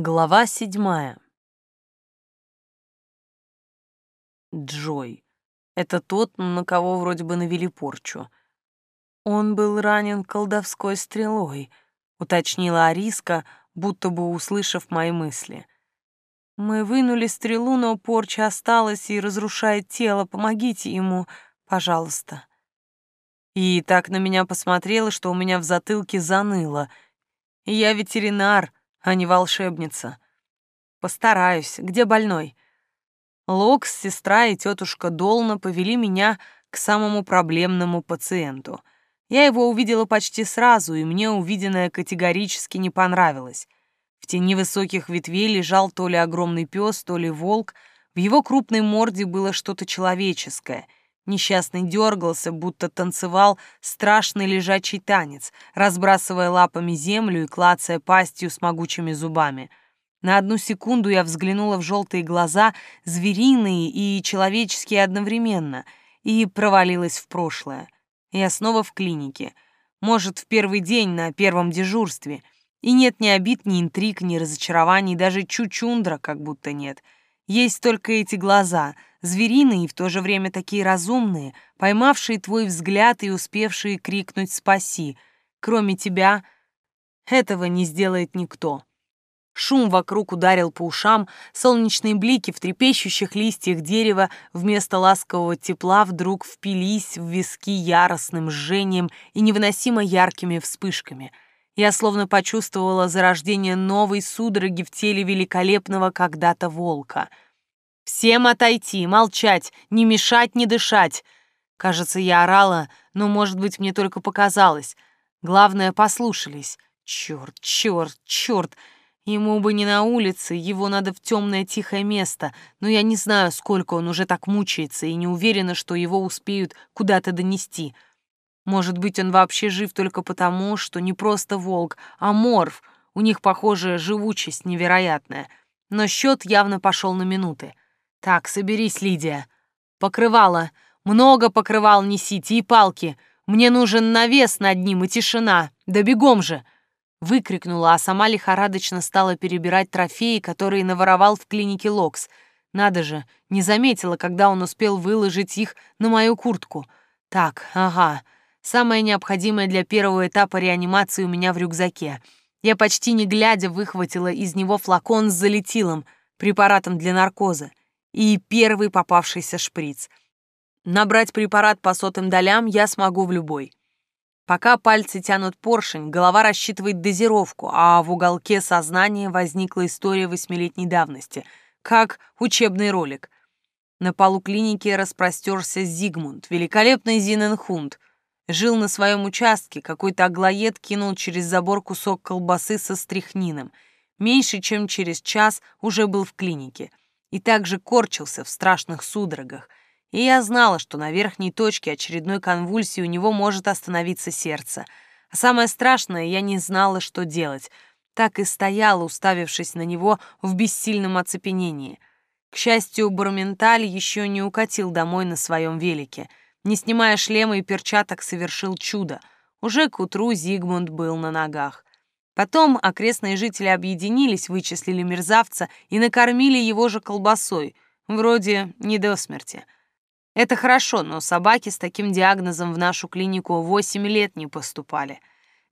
Глава седьмая. Джой. Это тот, на кого вроде бы навели порчу. Он был ранен колдовской стрелой, уточнила Ариска, будто бы услышав мои мысли. Мы вынули стрелу, но порча осталась и разрушает тело. Помогите ему, пожалуйста. И так на меня посмотрела, что у меня в затылке заныло. Я ветеринар, а не волшебница. Постараюсь. Где больной? Локс, сестра и тетушка Долна повели меня к самому проблемному пациенту. Я его увидела почти сразу, и мне увиденное категорически не понравилось. В тени высоких ветвей лежал то ли огромный пес, то ли волк. В его крупной морде было что-то человеческое — Несчастный дергался, будто танцевал страшный лежачий танец, разбрасывая лапами землю и клацая пастью с могучими зубами. На одну секунду я взглянула в желтые глаза, звериные и человеческие одновременно, и провалилась в прошлое. Я снова в клинике. Может, в первый день на первом дежурстве. И нет ни обид, ни интриг, ни разочарований, даже чучундра как будто нет. Есть только эти глаза — звериные и в то же время такие разумные, поймавшие твой взгляд и успевшие крикнуть «спаси». Кроме тебя этого не сделает никто. Шум вокруг ударил по ушам, солнечные блики в трепещущих листьях дерева вместо ласкового тепла вдруг впились в виски яростным жжением и невыносимо яркими вспышками. Я словно почувствовала зарождение новой судороги в теле великолепного когда-то волка — Всем отойти, молчать, не мешать, не дышать. Кажется, я орала, но, может быть, мне только показалось. Главное, послушались. Черт, черт, черт. Ему бы не на улице, его надо в темное тихое место, но я не знаю, сколько он уже так мучается, и не уверена, что его успеют куда-то донести. Может быть, он вообще жив только потому, что не просто волк, а морф. У них, похоже, живучесть невероятная. Но счет явно пошел на минуты. Так, соберись, Лидия. Покрывало. Много покрывал несите и палки. Мне нужен навес над ним и тишина. Да бегом же!» Выкрикнула, а сама лихорадочно стала перебирать трофеи, которые наворовал в клинике Локс. Надо же, не заметила, когда он успел выложить их на мою куртку. Так, ага. Самое необходимое для первого этапа реанимации у меня в рюкзаке. Я почти не глядя выхватила из него флакон с залетилом, препаратом для наркоза и первый попавшийся шприц. Набрать препарат по сотым долям я смогу в любой. Пока пальцы тянут поршень, голова рассчитывает дозировку, а в уголке сознания возникла история восьмилетней давности, как учебный ролик. На полу клиники распростерся Зигмунд, великолепный Зиненхунд. Жил на своем участке, какой-то аглоед кинул через забор кусок колбасы со стряхнином. Меньше чем через час уже был в клинике — и также корчился в страшных судорогах, и я знала, что на верхней точке очередной конвульсии у него может остановиться сердце. А самое страшное, я не знала, что делать. Так и стояла, уставившись на него в бессильном оцепенении. К счастью, Барменталь еще не укатил домой на своем велике. Не снимая шлема и перчаток, совершил чудо. Уже к утру Зигмунд был на ногах. Потом окрестные жители объединились, вычислили мерзавца и накормили его же колбасой, вроде не до смерти. Это хорошо, но собаки с таким диагнозом в нашу клинику 8 лет не поступали.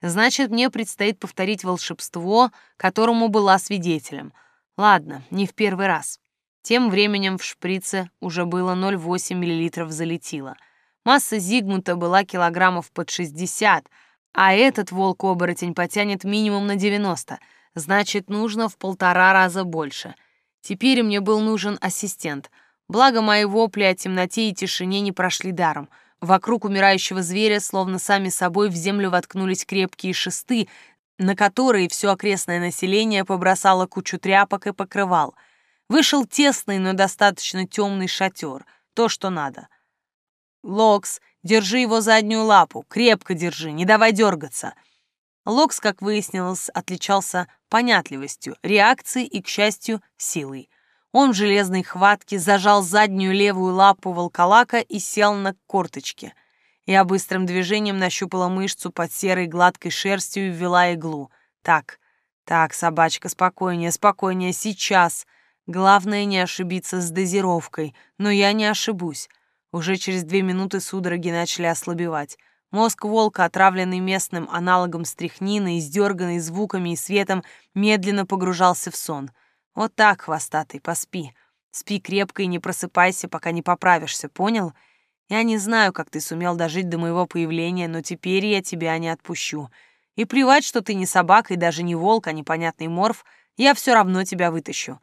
Значит, мне предстоит повторить волшебство, которому была свидетелем. Ладно, не в первый раз. Тем временем в шприце уже было 0,8 мл залетело. Масса Зигмунта была килограммов под 60, а этот волк-оборотень потянет минимум на 90, значит, нужно в полтора раза больше. Теперь мне был нужен ассистент. Благо, мои вопли о темноте и тишине не прошли даром. Вокруг умирающего зверя, словно сами собой, в землю воткнулись крепкие шесты, на которые все окрестное население побросало кучу тряпок и покрывал. Вышел тесный, но достаточно темный шатер. То, что надо. Локс Держи его заднюю лапу, крепко держи, не давай дергаться. Локс, как выяснилось, отличался понятливостью, реакцией и, к счастью, силой. Он в железной хватке зажал заднюю левую лапу волколака и сел на корточки. Я быстрым движением нащупала мышцу под серой гладкой шерстью и ввела иглу. Так, Так, собачка, спокойнее, спокойнее, сейчас. Главное не ошибиться с дозировкой, но я не ошибусь. Уже через две минуты судороги начали ослабевать. Мозг волка, отравленный местным аналогом стряхнины, издерганный звуками и светом, медленно погружался в сон. Вот так, хвостатый, поспи. Спи крепко и не просыпайся, пока не поправишься, понял? Я не знаю, как ты сумел дожить до моего появления, но теперь я тебя не отпущу. И плевать, что ты не собака и даже не волк, а непонятный морф, я все равно тебя вытащу.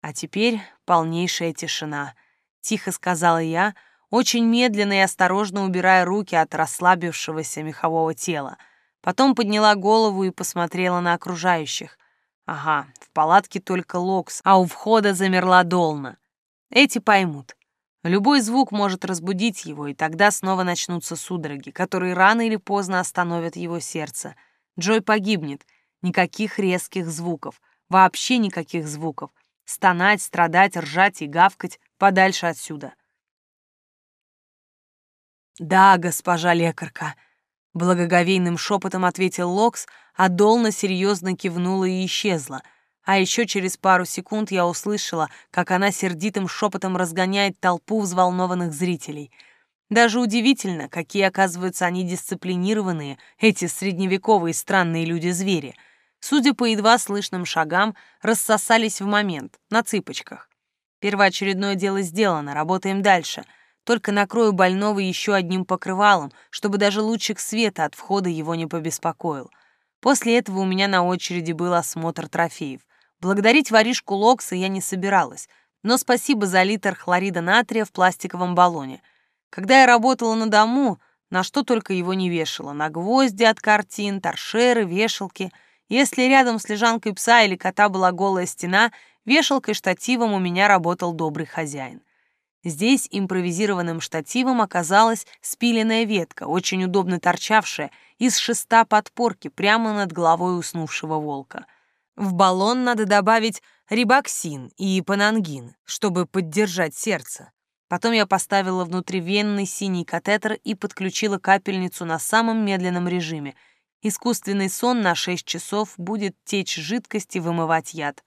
А теперь полнейшая тишина. Тихо сказала я, очень медленно и осторожно убирая руки от расслабившегося мехового тела. Потом подняла голову и посмотрела на окружающих. Ага, в палатке только Локс, а у входа замерла Долна. Эти поймут. Любой звук может разбудить его, и тогда снова начнутся судороги, которые рано или поздно остановят его сердце. Джой погибнет. Никаких резких звуков. Вообще никаких звуков. Стонать, страдать, ржать и гавкать подальше отсюда. «Да, госпожа лекарка», — благоговейным шепотом ответил Локс, а Долна серьезно кивнула и исчезла — а еще через пару секунд я услышала, как она сердитым шепотом разгоняет толпу взволнованных зрителей. Даже удивительно, какие, оказываются, они дисциплинированные, эти средневековые странные люди-звери. Судя по едва слышным шагам, рассосались в момент, на цыпочках. Первоочередное дело сделано, работаем дальше. Только накрою больного еще одним покрывалом, чтобы даже лучик света от входа его не побеспокоил. После этого у меня на очереди был осмотр трофеев. Благодарить воришку Локса я не собиралась, но спасибо за литр хлорида натрия в пластиковом баллоне. Когда я работала на дому, на что только его не вешала, на гвозди от картин, торшеры, вешалки. Если рядом с лежанкой пса или кота была голая стена, вешалкой штативом у меня работал добрый хозяин. Здесь импровизированным штативом оказалась спиленная ветка, очень удобно торчавшая, из шеста подпорки прямо над головой уснувшего волка — в баллон надо добавить рибоксин и панангин, чтобы поддержать сердце. Потом я поставила внутривенный синий катетер и подключила капельницу на самом медленном режиме. Искусственный сон на 6 часов будет течь жидкость и вымывать яд.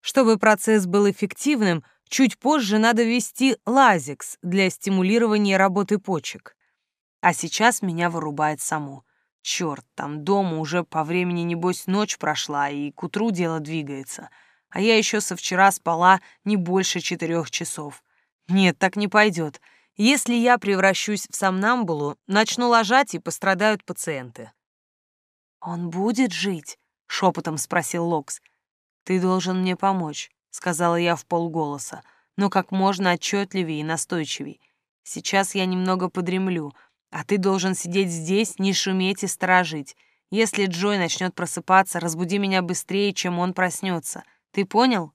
Чтобы процесс был эффективным, чуть позже надо ввести лазикс для стимулирования работы почек. А сейчас меня вырубает само. Черт, там дома уже по времени, небось, ночь прошла, и к утру дело двигается. А я еще со вчера спала не больше четырех часов. Нет, так не пойдет. Если я превращусь в сомнамбулу, начну ложать, и пострадают пациенты. «Он будет жить?» — шепотом спросил Локс. «Ты должен мне помочь», — сказала я в полголоса, но как можно отчетливее и настойчивей. «Сейчас я немного подремлю, а ты должен сидеть здесь, не шуметь и сторожить. Если Джой начнет просыпаться, разбуди меня быстрее, чем он проснется. Ты понял?»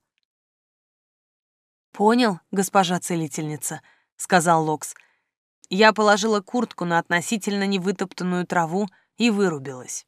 «Понял, госпожа целительница», — сказал Локс. Я положила куртку на относительно невытоптанную траву и вырубилась.